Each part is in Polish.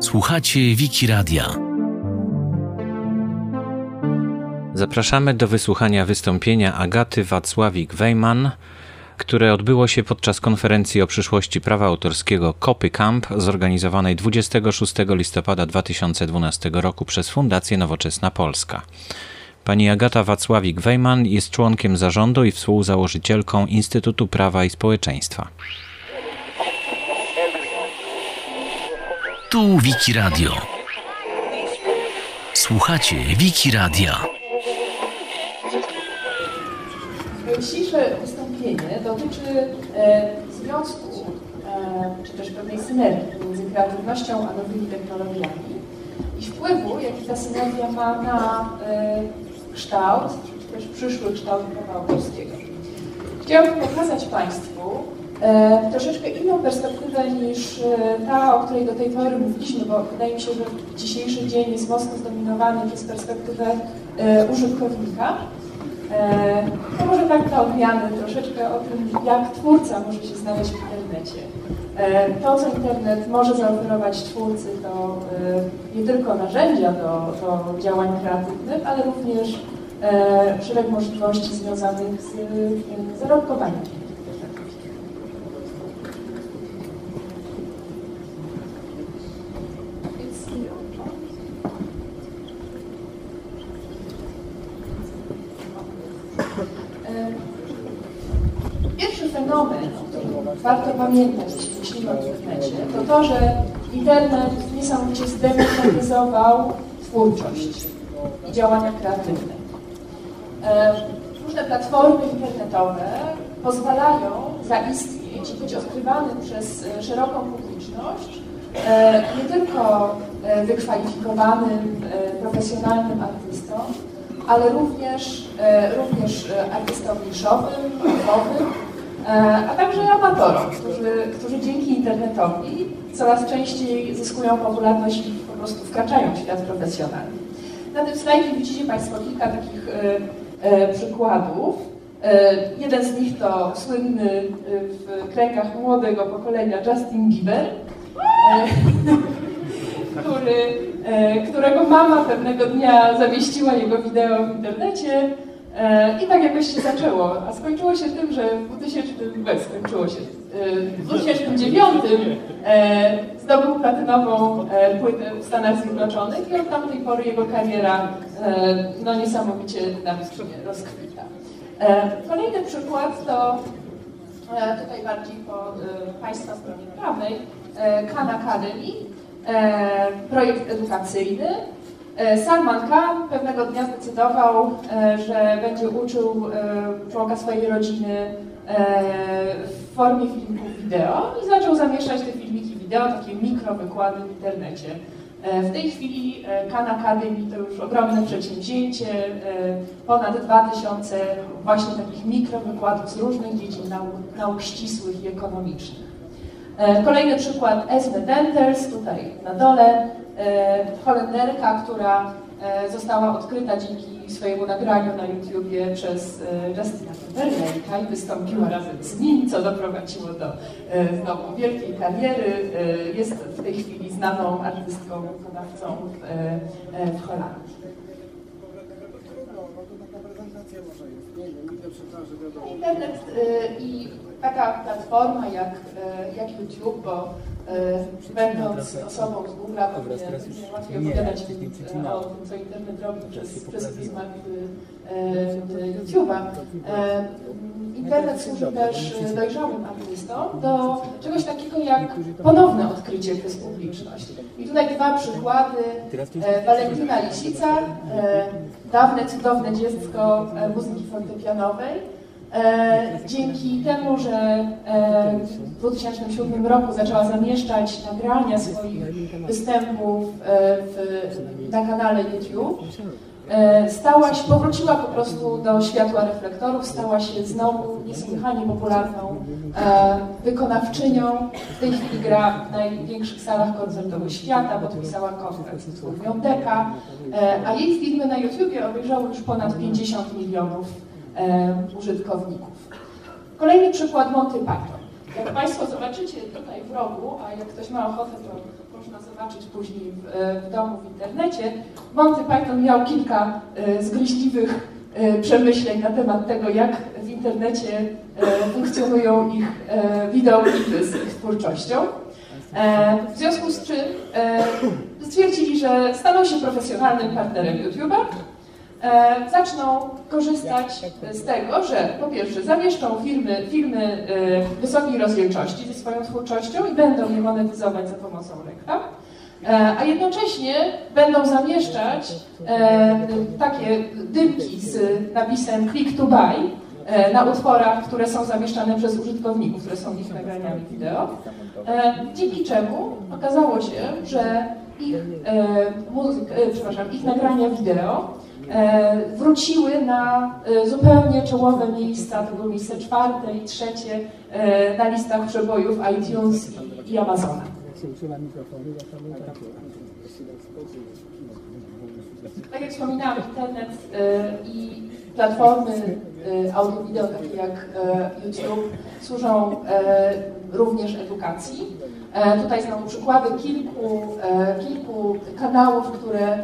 Słuchacie Wiki Radia. Zapraszamy do wysłuchania wystąpienia Agaty Wacławik-Wejman, które odbyło się podczas konferencji o przyszłości prawa autorskiego Copy Camp zorganizowanej 26 listopada 2012 roku przez Fundację Nowoczesna Polska. Pani Agata Wacławik-Wejman jest członkiem zarządu i współzałożycielką Instytutu Prawa i Społeczeństwa. Tu Wiki Radio. Słuchacie Wiki Radia. Dzisiejsze wystąpienie dotyczy e, związku, e, czy też pewnej synergii między kreatywnością a nowymi technologiami i wpływu, jaki ta synergia ma na e, kształt, czy też przyszły kształt prawa autorskiego. Chciałabym pokazać Państwu troszeczkę inną perspektywę niż e, ta, o której do tej pory mówiliśmy, bo wydaje mi się, że dzisiejszy dzień jest mocno zdominowany przez perspektywę e, użytkownika. E, to może tak dla odmiany troszeczkę o tym, jak twórca może się znaleźć w internecie. E, to, co internet może zaoferować twórcy, to e, nie tylko narzędzia do, do działań kreatywnych, ale również e, szereg możliwości związanych z e, zarobkowaniem. E, Pierwszy fenomen, o którym warto pamiętać, jeśli myślimy o internecie, to to, że internet niesamowicie zdemokratyzował twórczość i działania kreatywne. E, Różne platformy internetowe pozwalają zaistnieć i być odkrywanym przez e, szeroką publiczność e, nie tylko wykwalifikowanym, profesjonalnym artystom, ale również, również artystom niszowym, nowym, a także amatorom, którzy, którzy dzięki internetowi coraz częściej zyskują popularność i po prostu wkraczają w świat profesjonalny. Na tym slajdzie widzicie Państwo kilka takich e, e, przykładów. E, jeden z nich to słynny e, w kręgach młodego pokolenia Justin Bieber, e, który, e, którego mama pewnego dnia zamieściła jego wideo w internecie e, i tak jakoś się zaczęło. A skończyło się tym, że w 2000, bez, skończyło się, e, w 2009 e, zdobył platynową e, płytę w Stanach Zjednoczonych i od tamtej pory jego kariera e, no, niesamowicie dynamicznie rozkwita. E, Kolejny przykład to e, tutaj bardziej po e, Państwa stronie prawnej, e, Khan Academy, e, projekt edukacyjny. E, Salman Khan pewnego dnia zdecydował, e, że będzie uczył e, członka swojej rodziny w formie filmików wideo i zaczął zamieszczać te filmiki wideo, takie mikrowykłady w internecie. W tej chwili Khan Academy to już ogromne przedsięwzięcie, ponad 2000 właśnie takich mikrowykładów z różnych dziedzin nauk, nauk ścisłych i ekonomicznych. E, Kolejny przykład Esme Denters, tutaj na dole, e, Holenderka, która e, została odkryta dzięki swojemu nagraniu na YouTubie przez Justina Timberlake'a i wystąpiła razem z nim, co doprowadziło do znowu wielkiej kariery. Jest w tej chwili znaną artystką, wykonawcą w, w Holandii. I taka platforma jak, y, jak YouTube, bo y, będąc osobą z Google'a pewnie łatwiej opowiadać y, o tym, co internet robi przez, przez pryzmat YouTube'a. Internet służy też dojrzałym artystom do czegoś takiego jak ponowne odkrycie przez publiczność. I tutaj dwa przykłady. E, Walentyna Lisica, e, dawne, cudowne dziecko e, muzyki fortepianowej. E, dzięki temu, że e, w 2007 roku zaczęła zamieszczać nagrania swoich występów e, w, na kanale YouTube, e, stała się, powróciła po prostu do światła reflektorów, stała się znowu niesłychanie popularną e, wykonawczynią. W tej chwili gra w największych salach koncertowych świata, podpisała kontrakt z Deka, e, a jej filmy na YouTubie obejrzało już ponad 50 milionów użytkowników. Kolejny przykład Monty Python. Jak Państwo zobaczycie tutaj w rogu, a jak ktoś ma ochotę, to można zobaczyć później w, w domu, w internecie, Monty Python miał kilka zgryźliwych przemyśleń na temat tego, jak w internecie funkcjonują ich wideoklipy z ich twórczością. W związku z czym stwierdzili, że staną się profesjonalnym partnerem YouTube'a, e, zaczną korzystać z tego, że po pierwsze zamieszczą filmy, filmy e, wysokiej rozdzielczości ze swoją twórczością i będą je monetyzować za pomocą reklam, e, a jednocześnie będą zamieszczać e, takie dymki z napisem click to buy e, na utworach, które są zamieszczane przez użytkowników, które są ich nagraniami wideo, e, dzięki czemu okazało się, że ich, e, muzyk, przepraszam, ich nagrania wideo wróciły na e, zupełnie czołowe miejsca, to były miejsce czwarte i trzecie e, na listach przebojów iTunes i, i Amazona. Tak jak wspominałam, internet e, i platformy e, audio-wideo, takie jak e, YouTube, służą również edukacji. Tutaj znowu przykłady kilku, kilku kanałów, które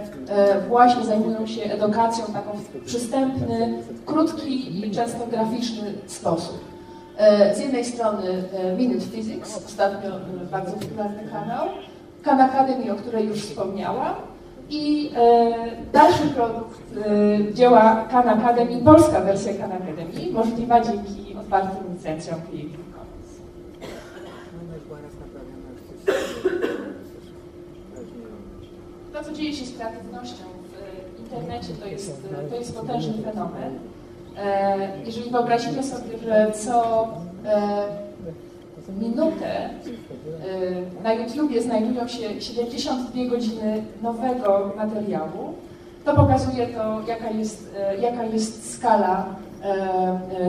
właśnie zajmują się edukacją taką w przystępny, krótki i często graficzny sposób. Z jednej strony Minute Physics, ostatnio bardzo popularny kanał, Khan Academy, o której już wspomniałam, i e, dalszy produkt e, dzieła Khan Academy, polska wersja Khan Academy, możliwa dzięki otwartym licencjom Creative Co dzieje się z kreatywnością w internecie, to jest, to jest potężny fenomen. E, jeżeli wyobrazimy sobie, że co e, minutę na YouTubie znajdują się 72 godziny nowego materiału, to pokazuje to, jaka jest, jaka jest skala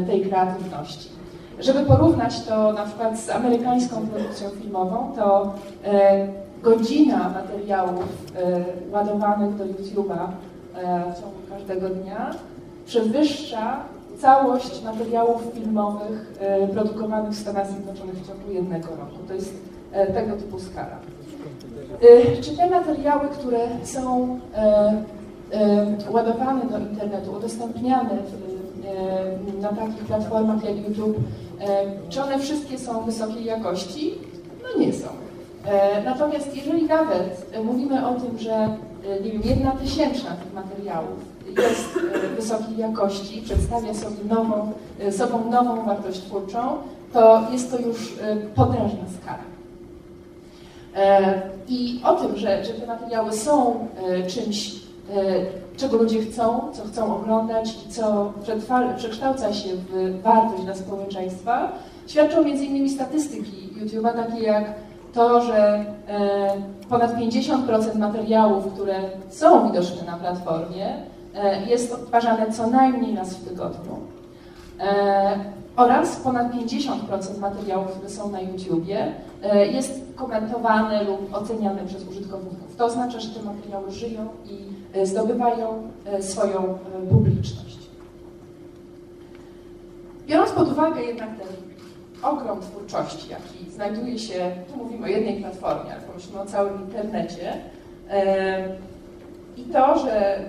tej kreatywności. Żeby porównać to na przykład z amerykańską produkcją filmową, to godzina materiałów ładowanych do YouTube'a w ciągu każdego dnia przewyższa całość materiałów filmowych e, produkowanych w Stanach Zjednoczonych w ciągu jednego roku. To jest e, tego typu skala. E, czy te materiały, które są ładowane do internetu, udostępniane na takich platformach jak YouTube, czy one wszystkie są wysokiej jakości? No nie są. Natomiast jeżeli nawet mówimy o tym, że nie wiem, jedna tysięczna tych materiałów jest e, wysokiej jakości, przedstawia sobie nową, e, sobą nową wartość twórczą, to jest to już e, potężna skala. I o tym, że, że te materiały są czymś, czego ludzie chcą, co chcą oglądać i co przekształca się w wartość dla społeczeństwa, świadczą m.in. statystyki YouTube'a, takie jak to, że ponad 50% materiałów, które są widoczne na platformie, E, jest odtwarzane co najmniej raz w tygodniu. E, oraz ponad 50% materiałów, które są na YouTubie, e, jest komentowane lub oceniane przez użytkowników. To oznacza, że te materiały żyją i zdobywają swoją publiczność. Biorąc pod uwagę jednak ten ogrom twórczości, jaki znajduje się, tu mówimy o jednej platformie, ale pomyślmy o całym internecie, i to, że,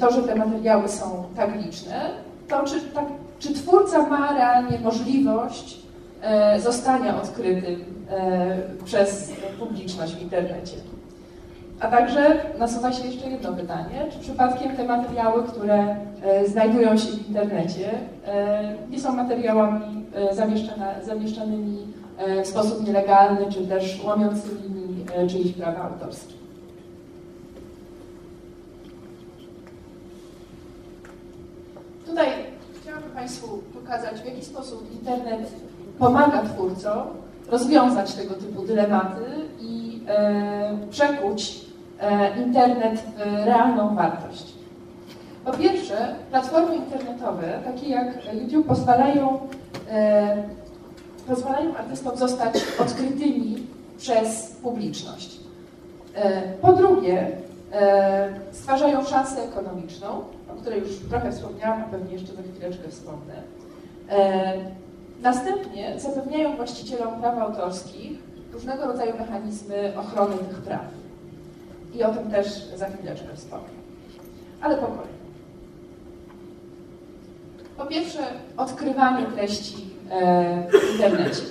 to, że te materiały są tak liczne, to czy, tak, czy twórca ma realnie możliwość e, zostania odkrytym e, przez publiczność w internecie? A także nasuwa się jeszcze jedno pytanie, czy przypadkiem te materiały, które e, znajdują się w internecie, nie są materiałami zamieszczanymi w sposób nielegalny, czy też łamiącymi czyjeś prawa autorskie? Tutaj chciałabym Państwu pokazać, w jaki sposób internet pomaga twórcom rozwiązać tego typu dylematy i e, przekuć e, internet w realną wartość. Po pierwsze, platformy internetowe, takie jak YouTube, pozwalają, e, pozwalają artystom zostać odkrytymi przez publiczność. E, po drugie, e, stwarzają szansę ekonomiczną, o której już trochę wspomniałam, a pewnie jeszcze za chwileczkę wspomnę. E, Następnie zapewniają właścicielom praw autorskich różnego rodzaju mechanizmy ochrony tych praw. I o tym też za chwileczkę wspomnę. Ale po kolei. Po pierwsze, odkrywanie treści e, w internecie.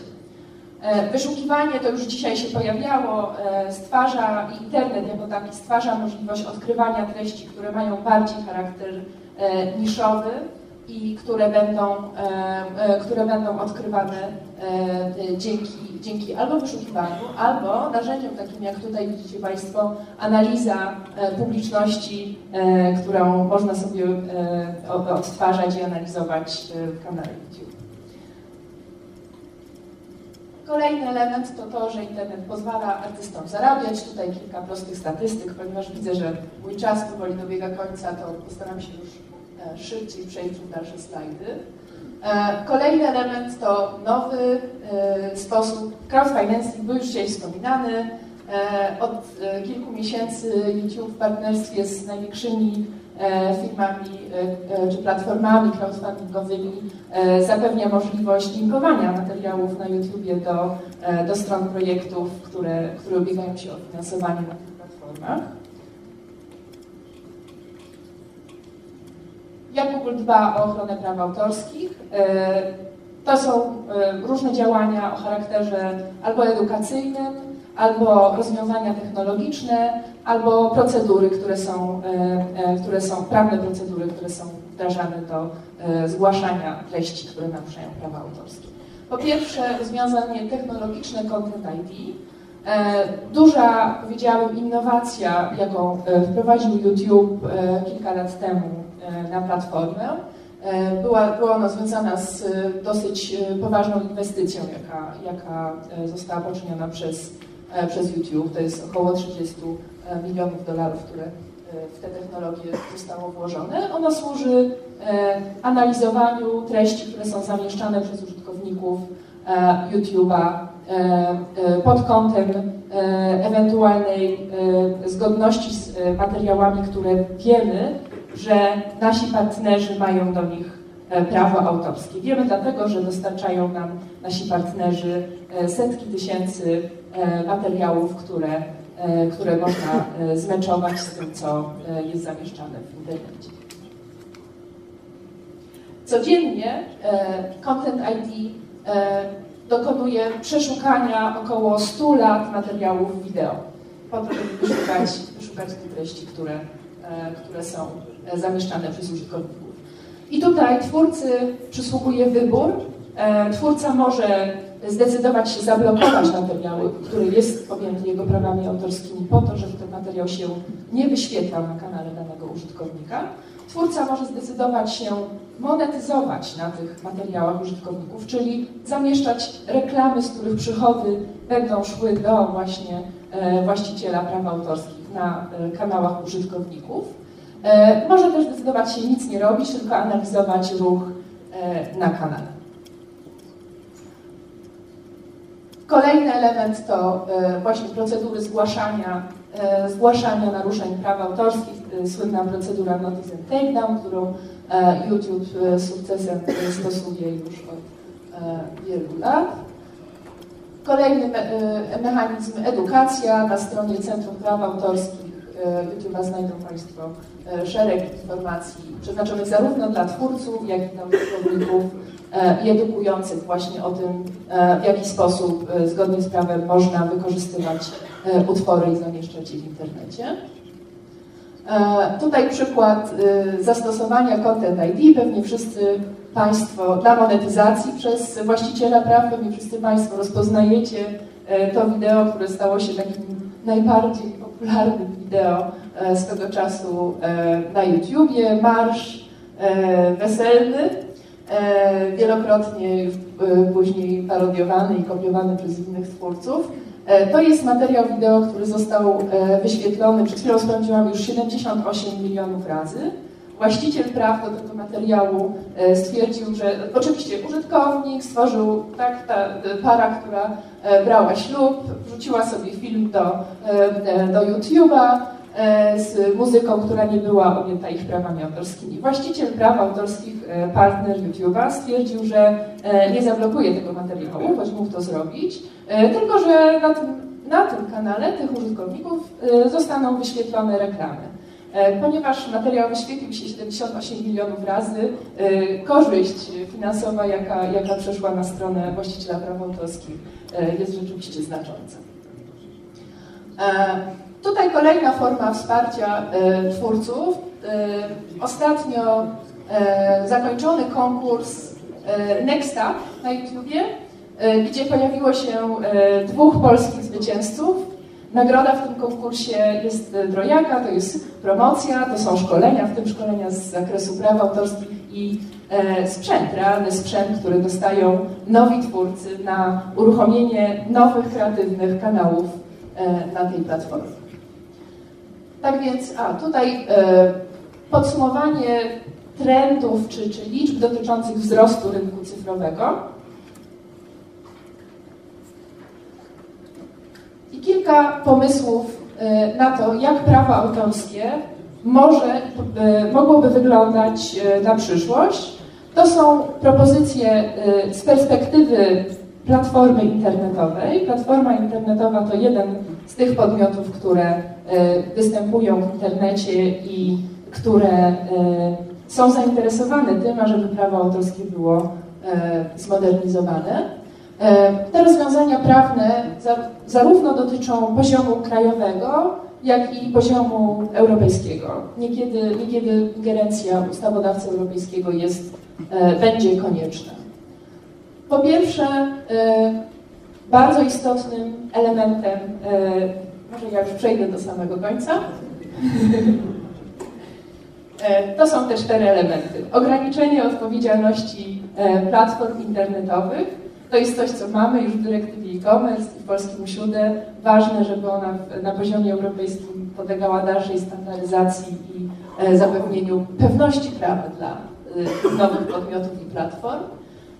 E, wyszukiwanie to już dzisiaj się pojawiało, e, stwarza internet jako taki stwarza możliwość odkrywania treści, które mają bardziej charakter niszowy, i które będą, e, e, które będą odkrywane e, dzięki, dzięki albo wyszukiwaniu, albo narzędziom takim jak tutaj widzicie Państwo, analiza publiczności, którą można sobie odtwarzać i analizować w kanale YouTube. Kolejny element to to, że internet pozwala artystom zarabiać. Tutaj kilka prostych statystyk, ponieważ widzę, że mój czas powoli dobiega końca, to postaram się już E, szybciej przejść w dalsze slajdy. E, kolejny element to nowy e, sposób, crowdfinancing był już dzisiaj wspominany. Od kilku miesięcy YouTube w partnerstwie z największymi firmami czy platformami crowdfundingowymi zapewnia możliwość linkowania materiałów na YouTube do, do stron projektów, które, które ubiegają się o finansowanie na tych platformach. Jak Google dba o ochronę praw autorskich. E, to są e, różne działania o charakterze albo edukacyjnym, albo rozwiązania technologiczne, albo procedury, które są, e, które są prawne procedury, które są wdrażane do zgłaszania treści, które naruszają prawa autorskie. Po pierwsze, rozwiązanie technologiczne Content ID. Duża, powiedziałabym, innowacja, jaką wprowadził YouTube kilka lat temu na platformę. E, była, była ona związana z e, dosyć poważną inwestycją, jaka, jaka została poczyniona przez, przez YouTube. To jest około 30 milionów dolarów, które w te technologie zostało włożone. Ona służy analizowaniu treści, które są zamieszczane przez użytkowników YouTube'a pod kątem ewentualnej zgodności z materiałami, które wiemy, że nasi partnerzy mają do nich e, prawo autorskie. Wiemy dlatego, że dostarczają nam nasi partnerzy e, setki tysięcy e, materiałów, które, które można zmeczować z tym, co jest zamieszczane w internecie. Codziennie Content ID dokonuje przeszukania około 100 lat materiałów wideo, po to, żeby wyszukać, wyszukać te treści, które, które są E, zamieszczane przez użytkowników. I tutaj twórcy przysługuje wybór. E, twórca może zdecydować się zablokować materiały, który jest objęty jego prawami autorskimi po to, żeby ten materiał się nie wyświetlał na kanale danego użytkownika. Twórca może zdecydować się monetyzować na tych materiałach użytkowników, czyli zamieszczać reklamy, z których przychody będą szły do właśnie e, właściciela praw autorskich na kanałach użytkowników. E, może też zdecydować się nic nie robić, tylko analizować ruch e, na kanale. Kolejny element to e, właśnie procedury zgłaszania, zgłaszania naruszeń praw autorskich, słynna procedura Notice and Takedown, którą YouTube z sukcesem stosuje już od wielu lat. Kolejny mechanizm edukacja na stronie Centrum Praw Autorskich YouTube'a znajdą Państwo e, szereg informacji przeznaczonych zarówno dla twórców, jak i dla użytkowników e, i edukujących właśnie o tym, w jaki sposób zgodnie z prawem można wykorzystywać utwory i zamieszczać je w internecie. Tutaj przykład zastosowania Content ID. Pewnie wszyscy Państwo dla monetyzacji przez właściciela praw, pewnie wszyscy Państwo rozpoznajecie to wideo, które stało się takim najbardziej popularnym wideo e, z tego czasu e, na YouTubie, marsz e, weselny, wielokrotnie później parodiowany i kopiowany przez innych twórców. To jest materiał wideo, który został wyświetlony, przed chwilą sprawdziłam już 78 milionów razy. Właściciel praw do tego materiału stwierdził, że oczywiście użytkownik stworzył, tak, ta para, która brała ślub, wrzuciła sobie film do, do YouTube'a, z muzyką, która nie była objęta ich prawami autorskimi. Właściciel praw autorskich, partner YouTube'a, stwierdził, że nie zablokuje tego materiału, choć mógł to zrobić, tylko że na tym, na tym kanale tych użytkowników zostaną wyświetlone reklamy. E, ponieważ materiał wyświetlił się 78 milionów razy, e, korzyść finansowa, jaka, jaka przeszła na stronę właściciela praw autorskich, e, jest rzeczywiście znacząca. Tutaj kolejna forma wsparcia twórców. Ostatnio zakończony konkurs Nexta na YouTubie, gdzie pojawiło się dwóch polskich zwycięzców. Nagroda w tym konkursie jest Drojaka, to jest promocja, to są szkolenia, w tym szkolenia z zakresu praw autorskich i e, sprzęt, realny sprzęt, który dostają nowi twórcy na uruchomienie nowych, kreatywnych kanałów e, na tej platformie. Tak więc, a tutaj e, podsumowanie trendów czy, czy liczb dotyczących wzrostu rynku cyfrowego. Kilka pomysłów e, na to, jak prawo autorskie może, e, mogłoby wyglądać e, na przyszłość. To są propozycje z perspektywy platformy internetowej. Platforma internetowa to jeden z tych podmiotów, które występują w internecie i które są zainteresowane tym, ażeby prawo autorskie było zmodernizowane. E, te rozwiązania prawne zarówno dotyczą poziomu krajowego, jak i poziomu europejskiego. Niekiedy, niekiedy ingerencja ustawodawcy europejskiego jest, e, będzie konieczna. Po pierwsze, e, bardzo istotnym elementem, może ja już przejdę do samego końca, to są te cztery elementy. Ograniczenie odpowiedzialności platform internetowych, to jest coś, co mamy już w dyrektywie e-commerce i w polskim usiude. Ważne, żeby ona na poziomie europejskim podlegała dalszej standaryzacji i e, zapewnieniu pewności prawa dla e, nowych podmiotów i platform.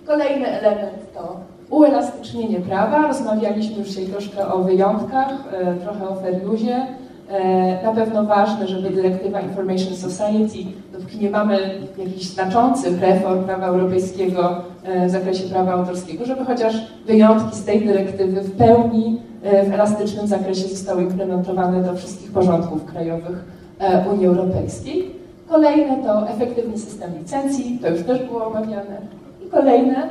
Kolejny element to uelastycznienie prawa. Rozmawialiśmy już dzisiaj troszkę o wyjątkach, e, trochę o fair use. E, na pewno ważne, żeby dyrektywa Information Society, dopóki nie mamy jakichś znaczących reform prawa europejskiego e, w zakresie prawa autorskiego, żeby chociaż wyjątki z tej dyrektywy w pełni e, w elastycznym zakresie zostały implementowane do wszystkich porządków krajowych Unii Europejskiej. Kolejne to efektywny system licencji, to już też było omawiane. I kolejne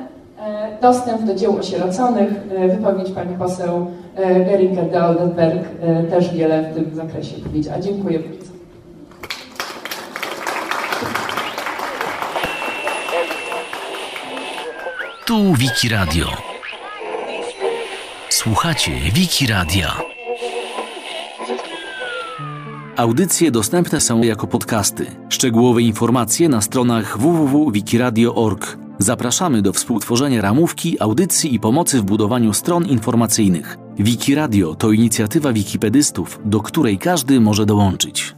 dostęp do dzieł osieroconych. Wypowiedź pani poseł e, Geringer de Oldenberg też wiele w tym zakresie powiedziała. Dziękuję bardzo. Tu Wiki Radio. Słuchacie Wiki Radia. Audycje dostępne są jako podcasty. Szczegółowe informacje na stronach www.wikiradio.org. Zapraszamy do współtworzenia ramówki, audycji i pomocy w budowaniu stron informacyjnych. Wiki Radio to inicjatywa wikipedystów, do której każdy może dołączyć.